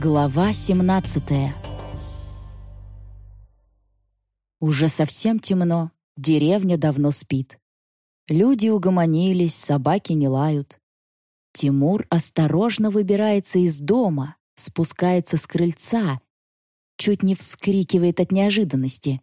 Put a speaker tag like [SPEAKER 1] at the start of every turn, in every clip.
[SPEAKER 1] Глава 17 Уже совсем темно, деревня давно спит. Люди угомонились, собаки не лают. Тимур осторожно выбирается из дома, спускается с крыльца, чуть не вскрикивает от неожиданности.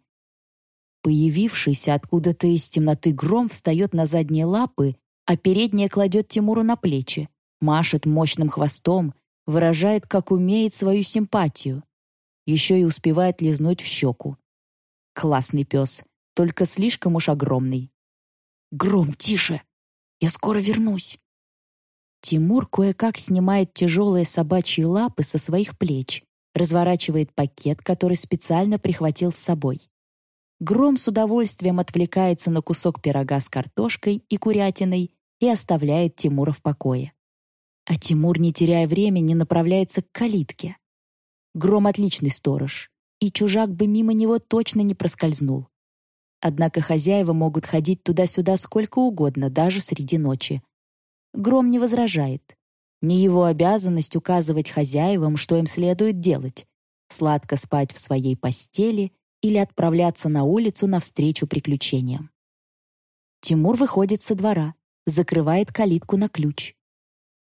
[SPEAKER 1] Появившийся откуда-то из темноты гром встает на задние лапы, а передние кладет Тимуру на плечи, машет мощным хвостом — выражает, как умеет, свою симпатию. Еще и успевает лизнуть в щеку. Классный пес, только слишком уж огромный. «Гром, тише! Я скоро вернусь!» Тимур кое-как снимает тяжелые собачьи лапы со своих плеч, разворачивает пакет, который специально прихватил с собой. Гром с удовольствием отвлекается на кусок пирога с картошкой и курятиной и оставляет Тимура в покое. А Тимур, не теряя времени, направляется к калитке. Гром — отличный сторож, и чужак бы мимо него точно не проскользнул. Однако хозяева могут ходить туда-сюда сколько угодно, даже среди ночи. Гром не возражает. Не его обязанность указывать хозяевам, что им следует делать — сладко спать в своей постели или отправляться на улицу навстречу приключениям. Тимур выходит со двора, закрывает калитку на ключ.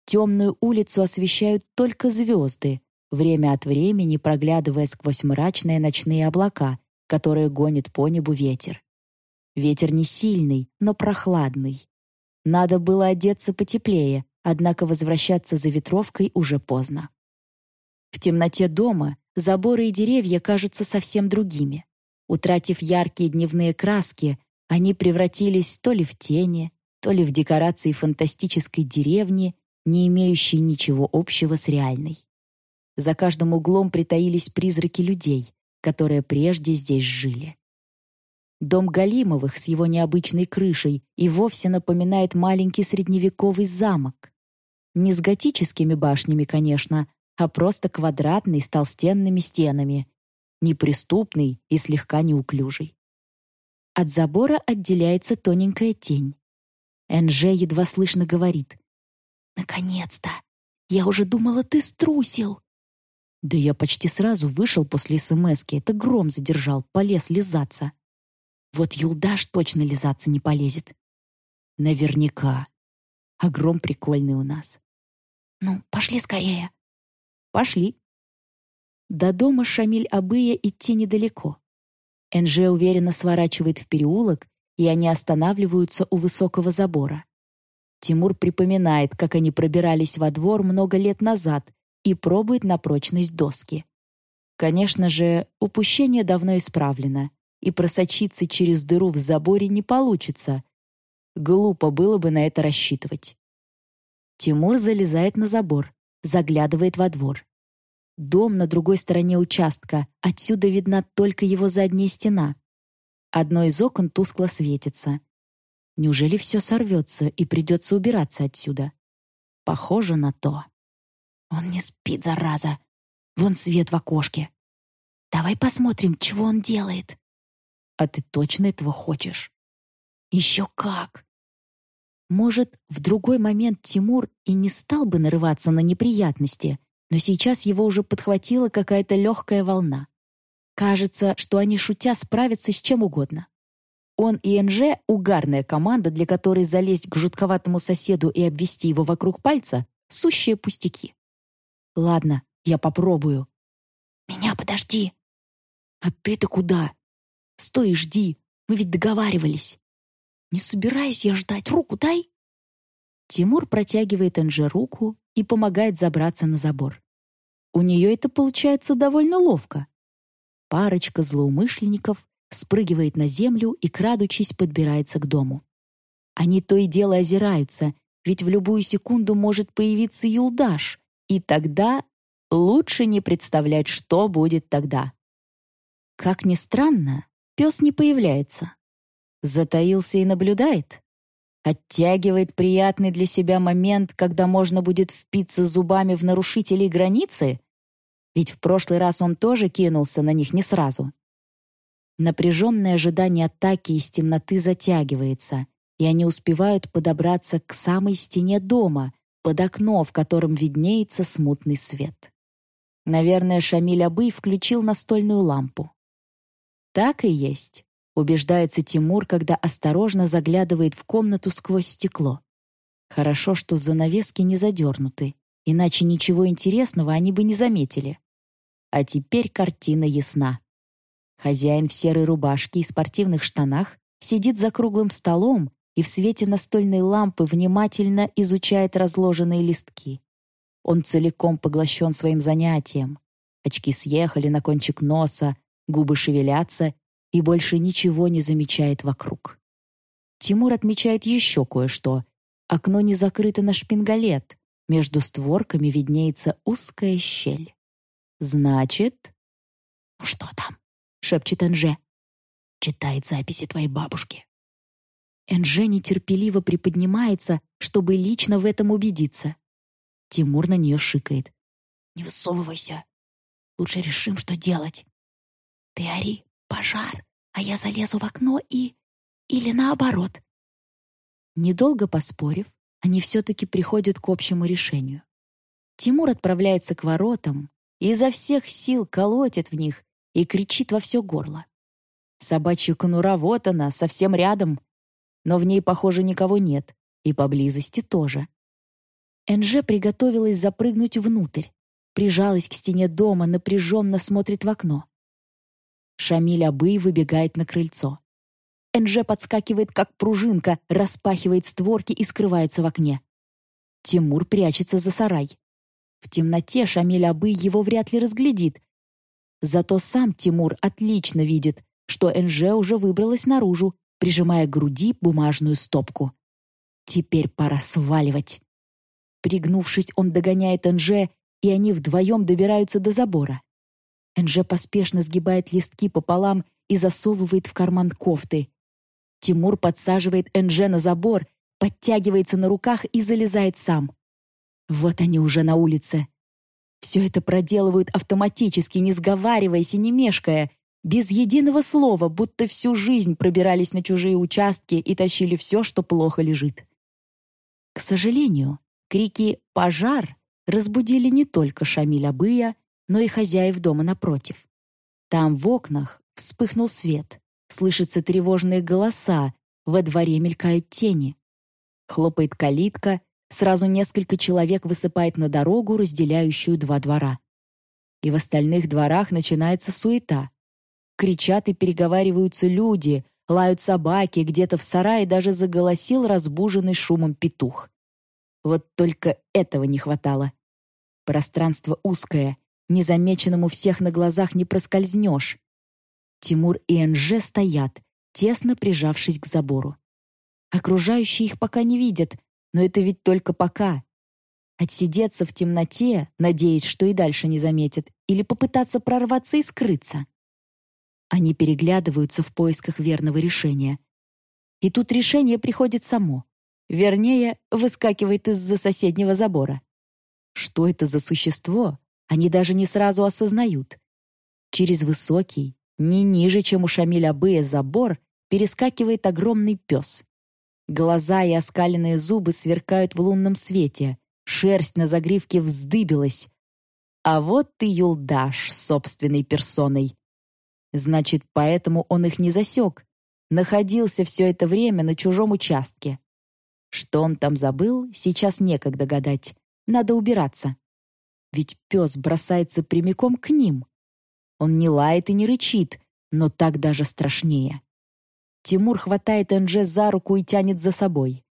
[SPEAKER 1] Темную улицу освещают только звезды, время от времени проглядывая сквозь мрачные ночные облака, которые гонит по небу ветер. Ветер не сильный, но прохладный. Надо было одеться потеплее, однако возвращаться за ветровкой уже поздно. В темноте дома заборы и деревья кажутся совсем другими. Утратив яркие дневные краски, они превратились то ли в тени, то ли в декорации фантастической деревни не имеющей ничего общего с реальной. За каждым углом притаились призраки людей, которые прежде здесь жили. Дом Галимовых с его необычной крышей и вовсе напоминает маленький средневековый замок. Не с готическими башнями, конечно, а просто квадратный с толстенными стенами, неприступный и слегка неуклюжий. От забора отделяется тоненькая тень. Энже едва слышно говорит. «Наконец-то! Я уже думала, ты струсил!» Да я почти сразу вышел после СМСки. Это гром задержал, полез лизаться. Вот Юлдаш точно лизаться не полезет. Наверняка. А гром прикольный у нас. Ну, пошли скорее. Пошли. До дома Шамиль Абыя идти недалеко. Энже уверенно сворачивает в переулок, и они останавливаются у высокого забора. Тимур припоминает, как они пробирались во двор много лет назад и пробует на прочность доски. Конечно же, упущение давно исправлено, и просочиться через дыру в заборе не получится. Глупо было бы на это рассчитывать. Тимур залезает на забор, заглядывает во двор. Дом на другой стороне участка, отсюда видна только его задняя стена. Одно из окон тускло светится. Неужели все сорвется и придется убираться отсюда? Похоже на то. Он не спит, зараза. Вон свет в окошке. Давай посмотрим, чего он делает. А ты точно этого хочешь? Еще как! Может, в другой момент Тимур и не стал бы нарываться на неприятности, но сейчас его уже подхватила какая-то легкая волна. Кажется, что они, шутя, справятся с чем угодно. Он и НЖ — угарная команда, для которой залезть к жутковатому соседу и обвести его вокруг пальца — сущие пустяки. Ладно, я попробую. Меня подожди. А ты-то куда? Стой и жди, мы ведь договаривались. Не собираюсь я ждать, руку дай. Тимур протягивает Энже руку и помогает забраться на забор. У нее это получается довольно ловко. Парочка злоумышленников спрыгивает на землю и, крадучись, подбирается к дому. Они то и дело озираются, ведь в любую секунду может появиться Юлдаш, и тогда лучше не представлять, что будет тогда. Как ни странно, пес не появляется. Затаился и наблюдает. Оттягивает приятный для себя момент, когда можно будет впиться зубами в нарушителей границы? Ведь в прошлый раз он тоже кинулся на них не сразу. Напряженное ожидание атаки из темноты затягивается, и они успевают подобраться к самой стене дома, под окно, в котором виднеется смутный свет. Наверное, Шамиль Абый включил настольную лампу. Так и есть, убеждается Тимур, когда осторожно заглядывает в комнату сквозь стекло. Хорошо, что занавески не задернуты, иначе ничего интересного они бы не заметили. А теперь картина ясна. Хозяин в серой рубашке и спортивных штанах сидит за круглым столом и в свете настольной лампы внимательно изучает разложенные листки. Он целиком поглощен своим занятием. Очки съехали на кончик носа, губы шевелятся и больше ничего не замечает вокруг. Тимур отмечает еще кое-что. Окно не закрыто на шпингалет. Между створками виднеется узкая щель. Значит...
[SPEAKER 2] «Ну что там?» — шепчет Энже. «Читает записи твоей бабушки».
[SPEAKER 1] Энже нетерпеливо приподнимается, чтобы лично в этом убедиться. Тимур на нее шикает.
[SPEAKER 2] «Не высовывайся. Лучше решим, что делать. Ты ори, пожар, а я залезу в окно и... Или наоборот».
[SPEAKER 1] Недолго поспорив, они все-таки приходят к общему решению. Тимур отправляется к воротам и изо всех сил колотит в них и кричит во все горло. Собачья конура вот она, совсем рядом, но в ней, похоже, никого нет, и поблизости тоже. Энже приготовилась запрыгнуть внутрь, прижалась к стене дома, напряженно смотрит в окно. Шамиль Абый выбегает на крыльцо. Энже подскакивает, как пружинка, распахивает створки и скрывается в окне. Тимур прячется за сарай. В темноте Шамиль Абый его вряд ли разглядит. Зато сам Тимур отлично видит, что Энже уже выбралась наружу, прижимая к груди бумажную стопку. Теперь пора сваливать. Пригнувшись, он догоняет Энже, и они вдвоем добираются до забора. Энже поспешно сгибает листки пополам и засовывает в карман кофты. Тимур подсаживает Энже на забор, подтягивается на руках и залезает сам. Вот они уже на улице. Все это проделывают автоматически, не сговариваясь и не мешкая, без единого слова, будто всю жизнь пробирались на чужие участки и тащили все, что плохо лежит. К сожалению, крики «пожар» разбудили не только Шамиля Быя, но и хозяев дома напротив. Там в окнах вспыхнул свет, слышатся тревожные голоса, во дворе мелькают тени. Хлопает калитка, сразу несколько человек высыпает на дорогу, разделяющую два двора. И в остальных дворах начинается суета. Кричат и переговариваются люди, лают собаки, где-то в сарае даже заголосил разбуженный шумом петух. Вот только этого не хватало. Пространство узкое, незамеченным у всех на глазах не проскользнешь. Тимур и Энже стоят, тесно прижавшись к забору. Окружающие их пока не видят, но это ведь только пока. Отсидеться в темноте, надеясь, что и дальше не заметят, или попытаться прорваться и скрыться. Они переглядываются в поисках верного решения. И тут решение приходит само. Вернее, выскакивает из-за соседнего забора. Что это за существо, они даже не сразу осознают. Через высокий, не ниже, чем у Шамиля Быя забор, перескакивает огромный пес. Глаза и оскаленные зубы сверкают в лунном свете, шерсть на загривке вздыбилась. А вот ты Юлдаш собственной персоной. Значит, поэтому он их не засек. Находился все это время на чужом участке. Что он там забыл, сейчас некогда гадать. Надо убираться. Ведь пес бросается прямиком к ним. Он не лает и не рычит, но так даже страшнее. Тимур хватает Энже за руку и тянет за собой.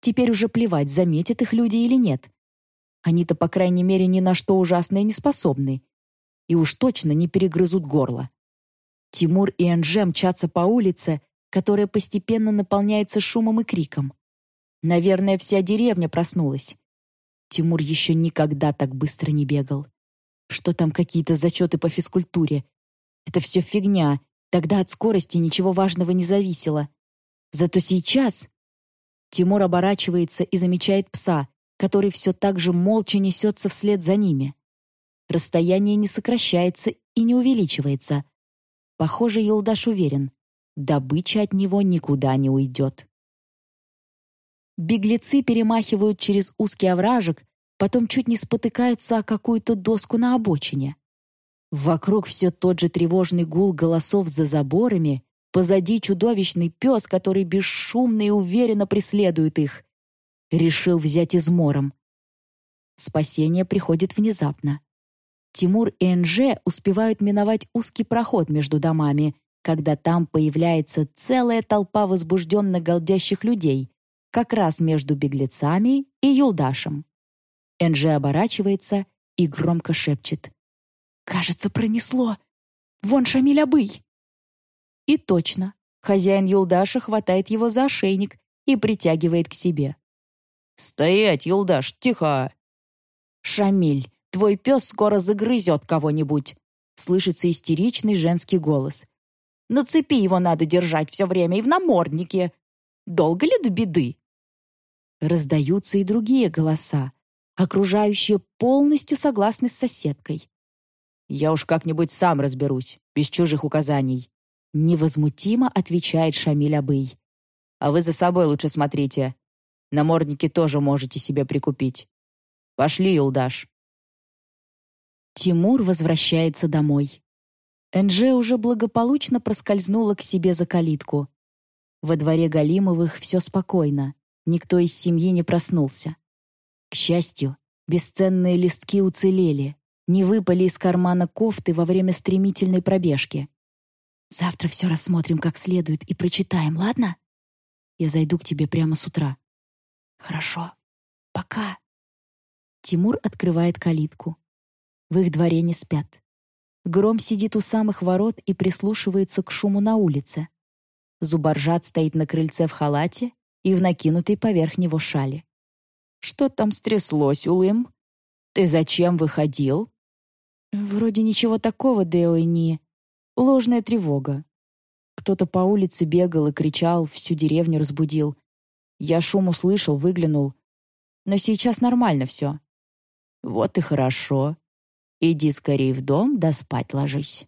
[SPEAKER 1] Теперь уже плевать, заметят их люди или нет. Они-то, по крайней мере, ни на что ужасное не способны. И уж точно не перегрызут горло. Тимур и Энже мчатся по улице, которая постепенно наполняется шумом и криком. Наверное, вся деревня проснулась. Тимур еще никогда так быстро не бегал. Что там какие-то зачеты по физкультуре? Это все фигня, Тогда от скорости ничего важного не зависело. Зато сейчас... Тимур оборачивается и замечает пса, который все так же молча несется вслед за ними. Расстояние не сокращается и не увеличивается. Похоже, Юлдаш уверен, добыча от него никуда не уйдет. Беглецы перемахивают через узкий овражек, потом чуть не спотыкаются о какую-то доску на обочине. Вокруг все тот же тревожный гул голосов за заборами, позади чудовищный пес, который бесшумно и уверенно преследует их. Решил взять измором. Спасение приходит внезапно. Тимур и НЖ успевают миновать узкий проход между домами, когда там появляется целая толпа возбужденно голдящих людей, как раз между беглецами и Юлдашем. НЖ оборачивается и громко шепчет. «Кажется, пронесло! Вон Шамиль Абый!» И точно, хозяин Юлдаша хватает его за ошейник и притягивает к себе.
[SPEAKER 3] «Стоять, Юлдаш, тихо!»
[SPEAKER 1] «Шамиль, твой пес скоро загрызет кого-нибудь!» Слышится истеричный женский голос. На цепи его надо держать все время и в наморднике. Долго ли до беды?» Раздаются и другие голоса. Окружающие полностью согласны с соседкой.
[SPEAKER 3] «Я уж как-нибудь сам разберусь, без чужих указаний»,
[SPEAKER 1] невозмутимо отвечает Шамиль Абый.
[SPEAKER 3] «А вы за собой лучше смотрите. Намордники тоже можете себе прикупить. Пошли, Юлдаш».
[SPEAKER 1] Тимур возвращается домой. Энже уже благополучно проскользнула к себе за калитку. Во дворе Галимовых все спокойно. Никто из семьи не проснулся. К счастью, бесценные листки уцелели, не выпали из кармана кофты во время стремительной пробежки. «Завтра все рассмотрим как следует и прочитаем, ладно? Я зайду к тебе прямо с утра». «Хорошо. Пока». Тимур открывает калитку. В их дворе не спят. Гром сидит у самых ворот и прислушивается к шуму на улице. Зубаржат стоит на крыльце в халате и в накинутой поверх него шали. «Что там стряслось, Улым? Ты зачем выходил?» «Вроде ничего такого, Део и не. Ложная тревога. Кто-то по улице бегал и кричал, всю деревню разбудил. Я шум услышал, выглянул. Но сейчас нормально все». «Вот и хорошо», Иди скорее в дом, да спать ложись».